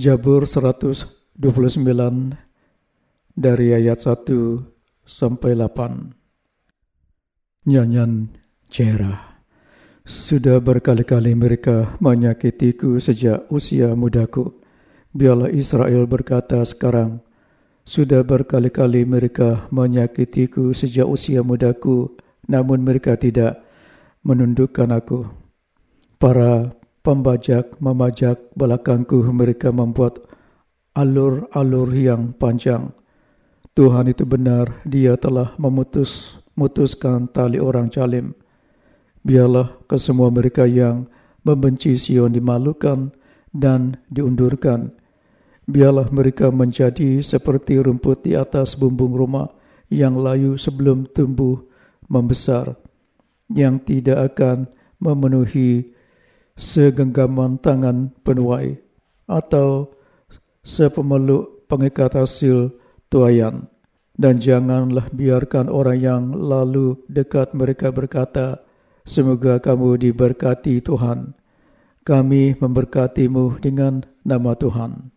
Jabur 129 dari ayat 1 sampai 8. Nyanyian Jerah. Sudah berkali-kali mereka menyakitiku sejak usia mudaku. Biarlah Israel berkata sekarang, sudah berkali-kali mereka menyakitiku sejak usia mudaku, namun mereka tidak menundukkan aku. Para pembajak memajak belakangku, mereka membuat alur-alur yang panjang. Tuhan itu benar, dia telah memutus mutuskan tali orang calim. Biarlah ke semua mereka yang membenci Sion dimalukan dan diundurkan Biarlah mereka menjadi seperti rumput di atas bumbung rumah yang layu sebelum tumbuh membesar, yang tidak akan memenuhi segenggaman tangan penuai atau sepemeluk pengikat hasil tuayan. Dan janganlah biarkan orang yang lalu dekat mereka berkata, Semoga kamu diberkati Tuhan. Kami memberkatimu dengan nama Tuhan.